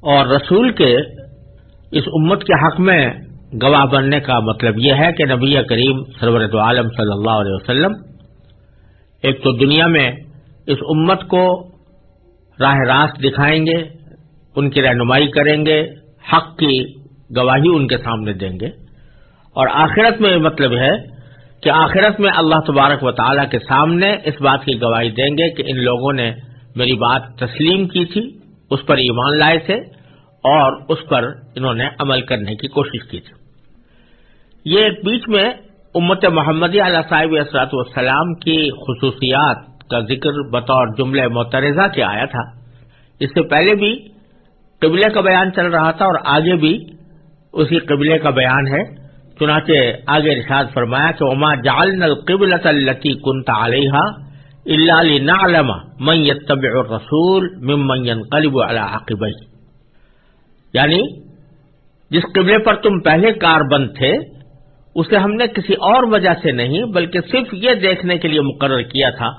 اور رسول کے اس امت کے حق میں گواہ بننے کا مطلب یہ ہے کہ نبی کریم سرورت عالم صلی اللہ علیہ وسلم ایک تو دنیا میں اس امت کو راہ راست دکھائیں گے، ان کی رہنمائی کریں گے، حق کی گواہی ان کے سامنے دیں گے۔ اور آخرت میں یہ مطلب ہے کہ آخرت میں اللہ تبارک و تعالی کے سامنے اس بات کی گواہی دیں گے کہ ان لوگوں نے میری بات تسلیم کی تھی۔ اس پر ایمان لائے تھے اور اس پر انہوں نے عمل کرنے کی کوشش کی تھی۔ یہ ایک بیچ میں امت محمدی علیہ صاحب اسرات والسلام کی خصوصیات کا ذکر بطور جملہ مترزہ کے آیا تھا۔ اس سے پہلے بھی قبلے کا بیان چل رہا تھا اور آگے بھی اسی قبلے کا بیان ہے۔ چنانچہ آگے رشاد فرمایا کہ اما جالن القبلت التی کنتا علیہ اللہ نعلم من يتبع الرسول ممن ينقلب على عقبيه. یعنی جس قبلے پر تم پہلے کار بند تھے، اسے ہم نے کسی اور وجہ سے نہیں، بلکہ صرف یہ دیکھنے کے لیے مقرر کیا تھا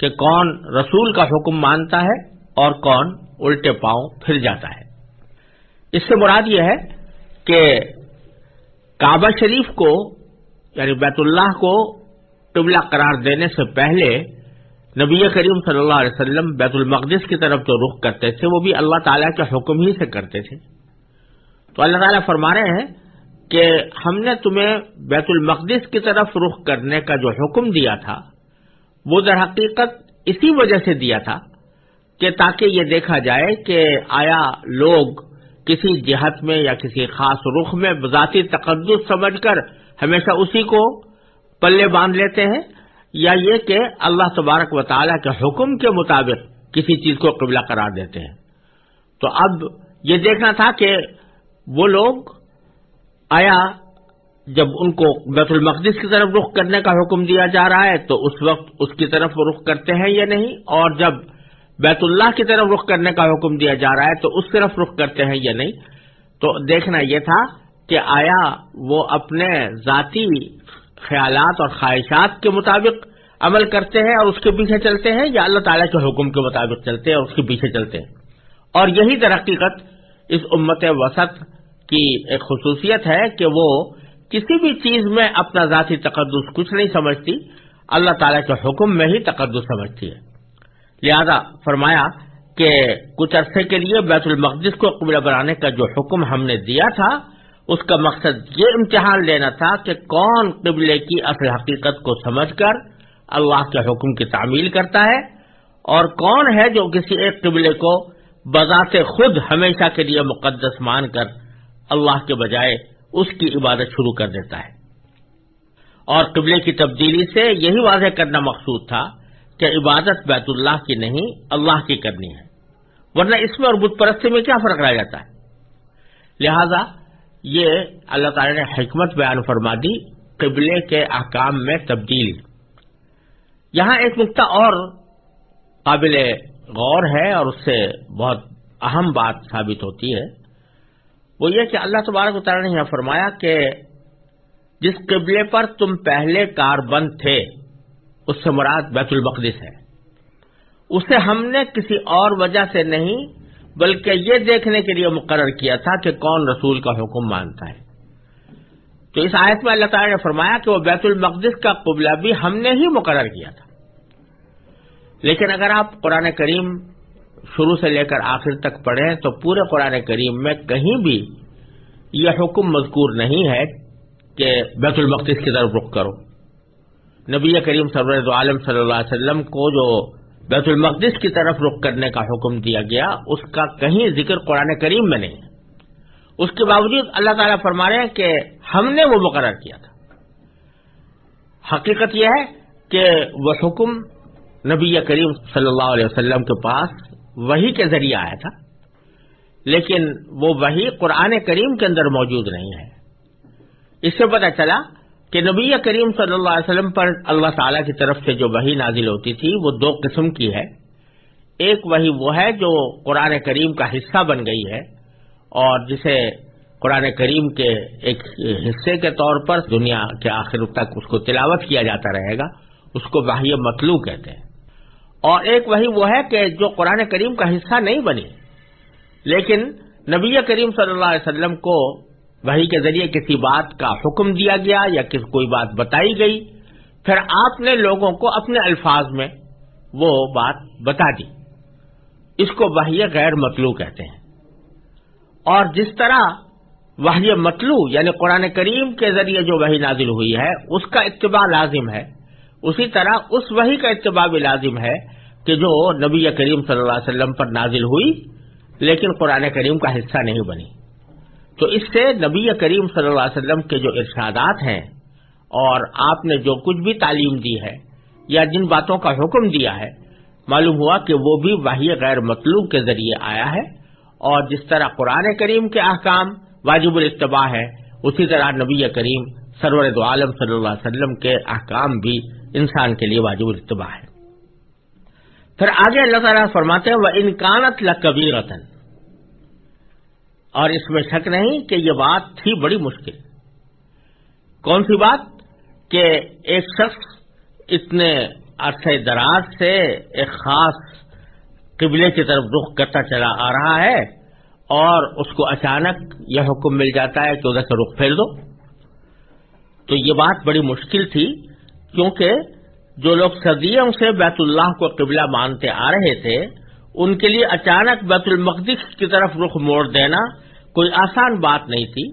کہ کون رسول کا حکم مانتا ہے اور کون الٹے پاؤں پھر جاتا ہے۔ اس سے مراد یہ ہے کہ کعبہ شریف کو یعنی بیت اللہ کو قبلہ قرار دینے سے پہلے نبی کریم صلی اللہ علیہ وسلم بیت المقدس کی طرف جو رخ کرتے تھے، وہ بھی اللہ تعالیٰ کے حکم ہی سے کرتے تھے۔ تو اللہ تعالیٰ فرما رہے ہیں کہ ہم نے تمہیں بیت المقدس کی طرف رخ کرنے کا جو حکم دیا تھا، وہ در حقیقت اسی وجہ سے دیا تھا کہ تاکہ یہ دیکھا جائے کہ آیا لوگ کسی جہت میں یا کسی خاص رخ میں ذاتی تقدس سمجھ کر ہمیشہ اسی کو پلے باندھ لیتے ہیں یا یہ کہ اللہ تبارک و تعالیٰ کے حکم کے مطابق کسی چیز کو قبلہ قرار دیتے ہیں۔ تو اب یہ دیکھنا تھا کہ وہ لوگ آیا جب ان کو بیت المقدس کی طرف رخ کرنے کا حکم دیا جا رہا ہے تو اس وقت اس کی طرف رخ کرتے ہیں یا نہیں؟ اور جب بیت اللہ کی طرف رخ کرنے کا حکم دیا جا رہا ہے تو اس طرف رخ کرتے ہیں یا نہیں؟ تو دیکھنا یہ تھا کہ آیا وہ اپنے ذاتی خیالات اور خواہشات کے مطابق عمل کرتے ہیں اور اس کے پیچھے چلتے ہیں یا اللہ تعالیٰ کے حکم کے مطابق چلتے ہیں اور اس کے پیچھے چلتے ہیں۔ اور یہی درقیقت اس امت وسط کی ایک خصوصیت ہے کہ وہ کسی بھی چیز میں اپنا ذاتی تقدس کچھ نہیں سمجھتی، اللہ تعالیٰ کے حکم میں ہی تقدس سمجھتی ہے۔ لہذا فرمایا کہ کچھ عرصے کے لیے بیت المقدس کو قبل بنانے کا جو حکم ہم نے دیا تھا اس کا مقصد یہ امتحان لینا تھا کہ کون قبلے کی اصل حقیقت کو سمجھ کر اللہ کے حکم کی تعمیل کرتا ہے اور کون ہے جو کسی ایک قبلے کو بذات خود ہمیشہ کے لیے مقدس مان کر اللہ کے بجائے اس کی عبادت شروع کر دیتا ہے۔ اور قبلے کی تبدیلی سے یہی واضح کرنا مقصود تھا کہ عبادت بیت اللہ کی نہیں، اللہ کی کرنی ہے۔ ورنہ اس میں اور بت پرستی میں کیا فرق رہ جاتا ہے؟ لہذا یہ اللہ تعالی نے حکمت بیان فرما دی قبلے کے احکام میں تبدیلی۔ یہاں ایک نقطہ اور قابل غور ہے اور اس سے بہت اہم بات ثابت ہوتی ہے۔ وہ یہ کہ اللہ تبارک تعالیٰ نے یہاں فرمایا کہ جس قبلے پر تم پہلے کار بند تھے، اس سے مراد بیت المقدس ہے۔ اسے ہم نے کسی اور وجہ سے نہیں بلکہ یہ دیکھنے کے لیے مقرر کیا تھا کہ کون رسول کا حکم مانتا ہے۔ تو اس آیت میں اللہ تعالیٰ نے فرمایا کہ وہ بیت المقدس کا قبلہ بھی ہم نے ہی مقرر کیا تھا۔ لیکن اگر آپ قرآن کریم شروع سے لے کر آخر تک پڑھیں تو پورے قرآن کریم میں کہیں بھی یہ حکم مذکور نہیں ہے کہ بیت المقدس کی طرف رخ کرو۔ نبی کریم سرور عالم صلی اللہ علیہ وسلم کو جو بیت المقدس کی طرف رخ کرنے کا حکم دیا گیا، اس کا کہیں ذکر قرآن کریم میں نہیں۔ اس کے باوجود اللہ تعالیٰ فرما رہے ہیں کہ ہم نے وہ مقرر کیا تھا۔ حقیقت یہ ہے کہ وہ حکم نبی کریم صلی اللہ علیہ وسلم کے پاس وہی کے ذریعے آیا تھا، لیکن وہ وہی قرآن کریم کے اندر موجود نہیں ہے۔ اس سے پتہ چلا کہ نبی کریم صلی اللہ علیہ وسلم پر اللہ تعالی کی طرف سے جو وہی نازل ہوتی تھی وہ دو قسم کی ہے۔ ایک وہی وہ ہے جو قرآن کریم کا حصہ بن گئی ہے اور جسے قرآن کریم کے ایک حصے کے طور پر دنیا کے آخر تک اس کو تلاوت کیا جاتا رہے گا، اس کو واحی مطلوع کہتے ہیں۔ اور ایک وہی وہ ہے کہ جو قرآن کریم کا حصہ نہیں بنی، لیکن نبی کریم صلی اللہ علیہ وسلم کو وہی کے ذریعے کسی بات کا حکم دیا گیا یا کوئی بات بتائی گئی، پھر آپ نے لوگوں کو اپنے الفاظ میں وہ بات بتا دی۔ اس کو وحی غیر مطلوع کہتے ہیں۔ اور جس طرح وحی مطلوع یعنی قرآن کریم کے ذریعے جو وہی نازل ہوئی ہے، اس کا اتباع لازم ہے۔ اسی طرح اس وہی کا اتباع بھی لازم ہے کہ جو نبی کریم صلی اللہ علیہ وسلم پر نازل ہوئی، لیکن قرآن کریم کا حصہ نہیں بنی۔ تو اس سے نبی کریم صلی اللہ علیہ وسلم کے جو ارشادات ہیں اور آپ نے جو کچھ بھی تعلیم دی ہے یا جن باتوں کا حکم دیا ہے، معلوم ہوا کہ وہ بھی وحی غیر مطلوب کے ذریعے آیا ہے اور جس طرح قرآن کریم کے احکام واجب الاتباع ہے، اسی طرح نبی کریم سرور عالم صلی اللہ علیہ وسلم کے احکام بھی انسان کے لیے واجب الاتباع ہے پھر آگے اللہ تعالیٰ فرماتے ہیں وہ انکانت لبی رتن اور اس میں شک نہیں کہ یہ بات تھی بڑی مشکل۔ کون سی بات؟ کہ ایک شخص اتنے عرصے دراز سے ایک خاص قبلے کی طرف رخ کرتا چلا آ رہا ہے اور اس کو اچانک یہ حکم مل جاتا ہے کہ ادھر سے رخ پھیر دو۔ تو یہ بات بڑی مشکل تھی، کیونکہ جو لوگ صدیوں سے بیت اللہ کو قبلہ مانتے آ رہے تھے، ان کے لیے اچانک بیت المقدس کی طرف رخ موڑ دینا کوئی آسان بات نہیں تھی،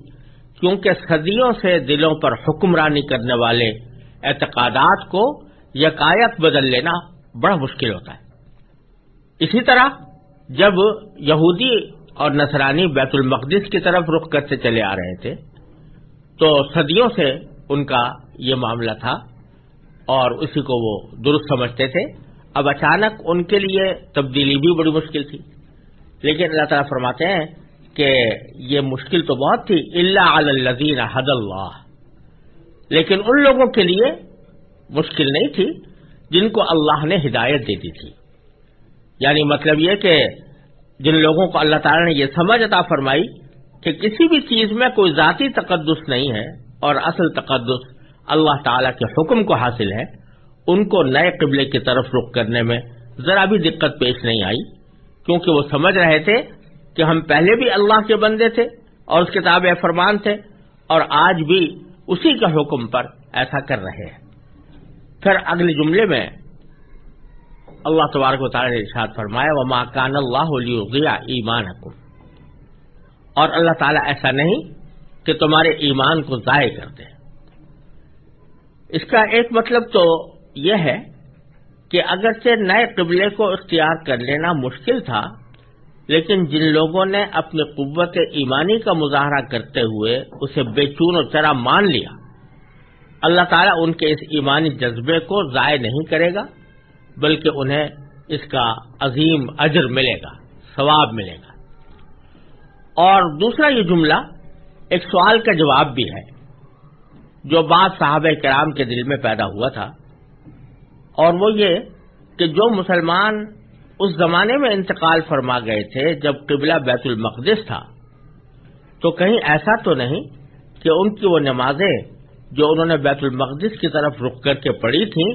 کیونکہ صدیوں سے دلوں پر حکمرانی کرنے والے اعتقادات کو یکایت بدل لینا بڑا مشکل ہوتا ہے۔ اسی طرح جب یہودی اور نصرانی بیت المقدس کی طرف رخ کرتے چلے آ رہے تھے، تو صدیوں سے ان کا یہ معاملہ تھا اور اسی کو وہ درست سمجھتے تھے۔ اب اچانک ان کے لیے تبدیلی بھی بڑی مشکل تھی۔ لیکن اللہ تعالیٰ فرماتے ہیں کہ یہ مشکل تو بہت تھی اللہ الزین حد اللہ لیکن ان لوگوں کے لیے مشکل نہیں تھی جن کو اللہ نے ہدایت دے دی تھی۔ یعنی مطلب یہ کہ جن لوگوں کو اللہ تعالیٰ نے یہ سمجھ عطا فرمائی کہ کسی بھی چیز میں کوئی ذاتی تقدس نہیں ہے اور اصل تقدس اللہ تعالی کے حکم کو حاصل ہے، ان کو نئے قبلے کی طرف رخ کرنے میں ذرا بھی دقت پیش نہیں آئی، کیونکہ وہ سمجھ رہے تھے کہ ہم پہلے بھی اللہ کے بندے تھے اور اس کتاب فرمان تھے اور آج بھی اسی کے حکم پر ایسا کر رہے ہیں۔ پھر اگلے جملے میں اللہ تبارک و تعالی نے ارشاد فرمایا وہ ماں کان اللہ علیہ ایمان حکم اور اللہ تعالیٰ ایسا نہیں کہ تمہارے ایمان کو ضائع کر دے۔ اس کا ایک مطلب تو یہ ہے کہ اگرچہ نئے قبلے کو اختیار کر لینا مشکل تھا لیکن جن لوگوں نے اپنی قوت ایمانی کا مظاہرہ کرتے ہوئے اسے بے چون و چرا مان لیا، اللہ تعالیٰ ان کے اس ایمانی جذبے کو ضائع نہیں کرے گا، بلکہ انہیں اس کا عظیم اجر ملے گا، ثواب ملے گا۔ اور دوسرا یہ جملہ ایک سوال کا جواب بھی ہے، جو بات صحابہ کرام کے دل میں پیدا ہوا تھا، اور وہ یہ کہ جو مسلمان اس زمانے میں انتقال فرما گئے تھے جب قبلہ بیت المقدس تھا۔ تو کہیں ایسا تو نہیں کہ ان کی وہ نمازیں جو انہوں نے بیت المقدس کی طرف رخ کر کے پڑھی تھیں،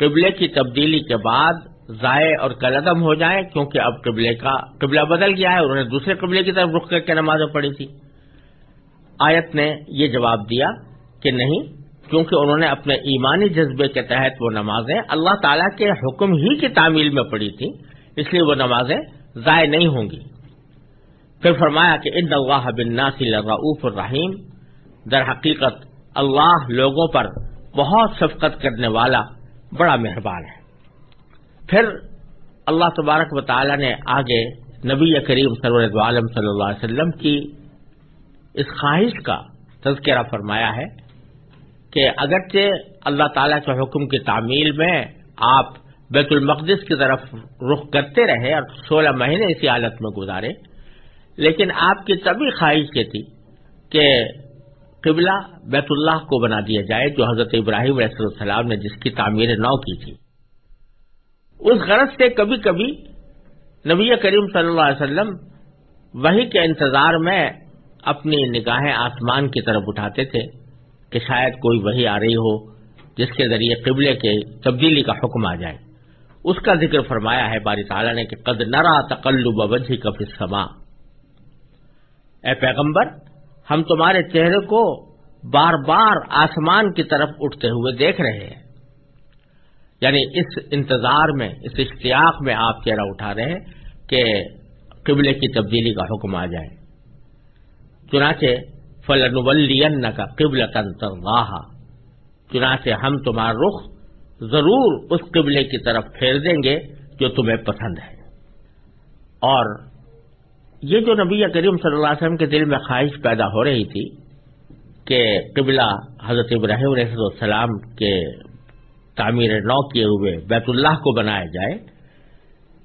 قبلے کی تبدیلی کے بعد ضائع اور کلدم ہو جائیں، کیونکہ اب قبلے کا قبلہ بدل گیا ہے، انہوں نے دوسرے قبلے کی طرف رخ کر کے نمازیں پڑھی تھی آیت نے یہ جواب دیا کہ نہیں، کیونکہ انہوں نے اپنے ایمانی جذبے کے تحت وہ نمازیں اللہ تعالی کے حکم ہی کی تعمیل میں پڑھی تھی اس لیے وہ نمازیں ضائع نہیں ہوں گی۔ پھر فرمایا کہ ان اللہ بن ناصل رعف الرحیم۔ در حقیقت اللہ لوگوں پر بہت شفقت کرنے والا بڑا مہربان ہے۔ پھر اللہ تبارک و تعالی نے آگے نبی کریم سرور عالم صلی اللہ علیہ وسلم کی اس خواہش کا تذکرہ فرمایا ہے کہ اگرچہ اللہ تعالی کے حکم کی تعمیل میں آپ بیت المقدس کی طرف رخ کرتے رہے اور سولہ مہینے اسی حالت میں گزارے۔ لیکن آپ کی تبھی خواہش یہ تھی کہ قبلہ بیت اللہ کو بنا دیا جائے، جو حضرت ابراہیم علیہ السلام نے جس کی تعمیر نو کی تھی۔ اس غرض سے کبھی کبھی نبی کریم صلی اللہ علیہ وسلم وہی کے انتظار میں اپنی نگاہیں آسمان کی طرف اٹھاتے تھے کہ شاید کوئی وہی آ رہی ہو جس کے ذریعے قبلے کے تبدیلی کا حکم آ جائے۔ اس کا ذکر فرمایا ہے، باری تعالیٰ نے کہ قد نرا تقلب وجہ کف سما اے پیغمبر، ہم تمہارے چہرے کو بار بار آسمان کی طرف اٹھتے ہوئے دیکھ رہے ہیں۔ یعنی اس انتظار میں، اس اشتیاق میں آپ چہرہ اٹھا رہے ہیں کہ قبلے کی تبدیلی کا حکم آ جائے۔ چنانچہ فلن کا قبل تنتر چنانچہ، ہم تمہارا رخ ضرور اس قبلے کی طرف پھیر دیں گے جو تمہیں پسند ہے۔ اور یہ جو نبی کریم صلی اللہ علیہ وسلم کے دل میں خواہش پیدا ہو رہی تھی کہ قبلہ حضرت ابراہیم علیہ السلام کے تعمیر نو کیے ہوئے بیت اللہ کو بنایا جائے،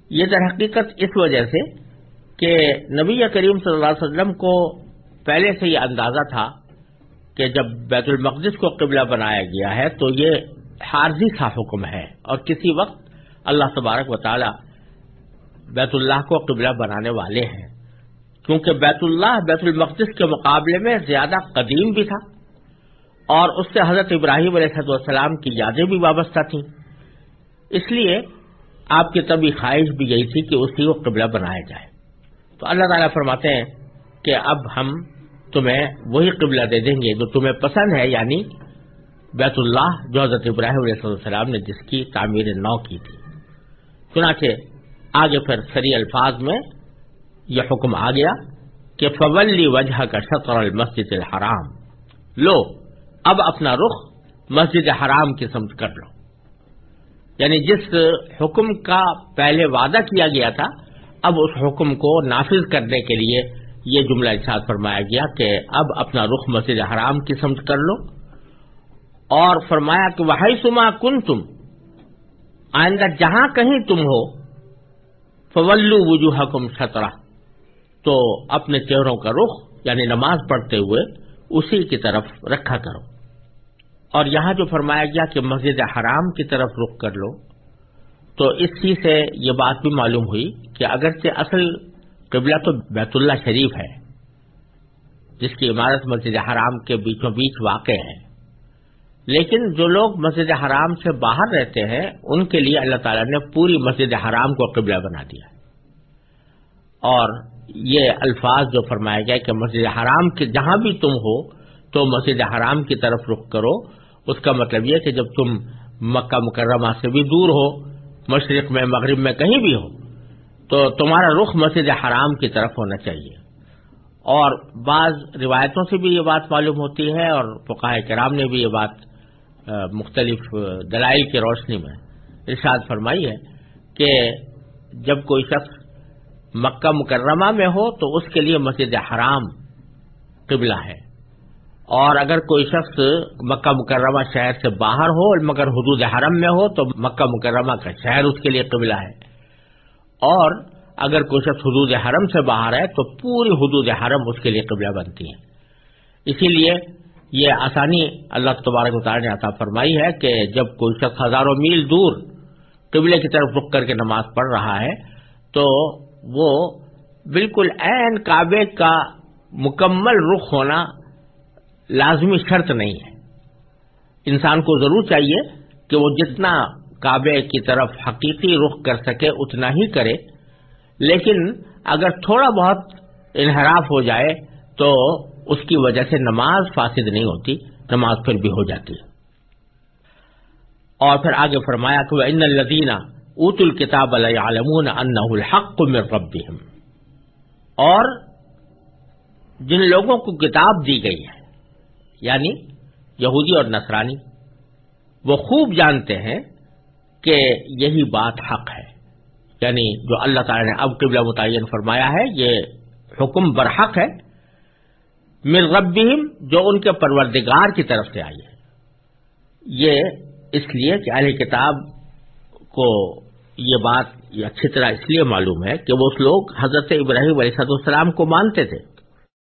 یہ در حقیقت اس وجہ سے کہ نبی کریم صلی اللہ علیہ وسلم کو پہلے سے یہ اندازہ تھا کہ جب بیت المقدس کو قبلہ بنایا گیا ہے تو یہ حارضی سا حکم ہے اور کسی وقت اللہ تبارک و تعالی بیت اللہ کو قبلہ بنانے والے ہیں۔ کیونکہ بیت اللہ بیت المقدس کے مقابلے میں زیادہ قدیم بھی تھا اور اس سے حضرت ابراہیم علیہ السلام کی یادیں بھی وابستہ تھیں۔ اس لیے آپ کی طبی خواہش بھی یہی تھی کہ اسی کو قبلہ بنایا جائے۔ تو اللہ تعالیٰ فرماتے ہیں کہ اب ہم تمہیں وہی قبلہ دے دیں گے جو تمہیں پسند ہے یعنی بیت اللہ جو حضرت ابراہیم علیہ السلام نے جس کی تعمیر نو کی تھی۔ چنانچہ آگے پھر سری الفاظ میں یہ حکم آ گیا کہ فولی وجہ کا شطر المسجد الحرام۔ لو، اب اپنا رخ مسجد حرام کی سمجھ کر لو۔ یعنی جس حکم کا پہلے وعدہ کیا گیا تھا، اب اس حکم کو نافذ کرنے کے لیے یہ جملہ ارشاد فرمایا گیا کہ اب اپنا رخ مسجد حرام کی سمجھ کر لو۔ اور فرمایا کہ وہ سما کن تم آئندہ جہاں کہیں تم ہو فولو وجوہ کم تو اپنے چہروں کا رخ یعنی نماز پڑھتے ہوئے، اسی کی طرف رکھا کرو۔ اور یہاں جو فرمایا گیا کہ مسجد حرام کی طرف رخ کر لو، تو اس چیز سے یہ بات بھی معلوم ہوئی کہ اگرچہ اصل قبلہ تو بیت اللہ شریف ہے، جس کی عمارت مسجد حرام کے بیچوں بیچ واقع ہے۔ لیکن جو لوگ مسجد حرام سے باہر رہتے ہیں، ان کے لیے اللہ تعالیٰ نے پوری مسجد حرام کو قبلہ بنا دیا۔ اور یہ الفاظ جو فرمایا گیا کہ مسجد حرام کے جہاں بھی تم ہو، تو مسجد حرام کی طرف رخ کرو۔ اس کا مطلب یہ کہ جب تم مکہ مکرمہ سے بھی دور ہو، مشرق میں، مغرب میں کہیں بھی ہو، تو تمہارا رخ مسجد حرام کی طرف ہونا چاہیے۔ اور بعض روایتوں سے بھی یہ بات معلوم ہوتی ہے اور فقاہ کرام نے بھی یہ بات مختلف دلائل کی روشنی میں ارشاد فرمائی ہے کہ جب کوئی شخص مکہ مکرمہ میں ہو تو اس کے لیے مسجد حرام قبلہ ہے۔ اور اگر کوئی شخص مکہ مکرمہ شہر سے باہر ہو، مگر حدود حرم میں ہو، تو مکہ مکرمہ کا شہر اس کے لیے قبلہ ہے۔ اور اگر کوئی شخص حدود حرم سے باہر ہے، تو پوری حدود حرم اس کے لیے قبلہ بنتی ہے۔ اسی لیے یہ آسانی اللہ تبارک تعالیٰ نے عطا فرمائی ہے کہ جب کوئی شخص ہزاروں میل دور قبلے کی طرف رک کر کے نماز پڑھ رہا ہے، تو وہ بالکل عین کعبے کا مکمل رخ ہونا لازمی شرط نہیں ہے۔ انسان کو ضرور چاہیے کہ وہ جتنا کعبے کی طرف حقیقی رخ کر سکے، اتنا ہی کرے۔ لیکن اگر تھوڑا بہت انحراف ہو جائے، تو اس کی وجہ سے نماز فاسد نہیں ہوتی، نماز پھر بھی ہو جاتی ہے۔ اور پھر آگے فرمایا کہ ان الدینہ اوت الکتاب عالمون الحق میں رب اور جن لوگوں کو کتاب دی گئی ہے یعنی یہودی اور نصرانی، وہ خوب جانتے ہیں کہ یہی بات حق ہے۔ یعنی جو اللہ تعالی نے اب قبلہ متعین فرمایا ہے، یہ حکم برحق ہے۔ مر ربیم جو ان کے پروردگار کی طرف سے آئی ہے۔ یہ اس لیے کہ اہل کتاب کو یہ بات اچھی طرح اس لیے معلوم ہے کہ وہ لوگ حضرت ابراہیم علیہ السلام کو مانتے تھے۔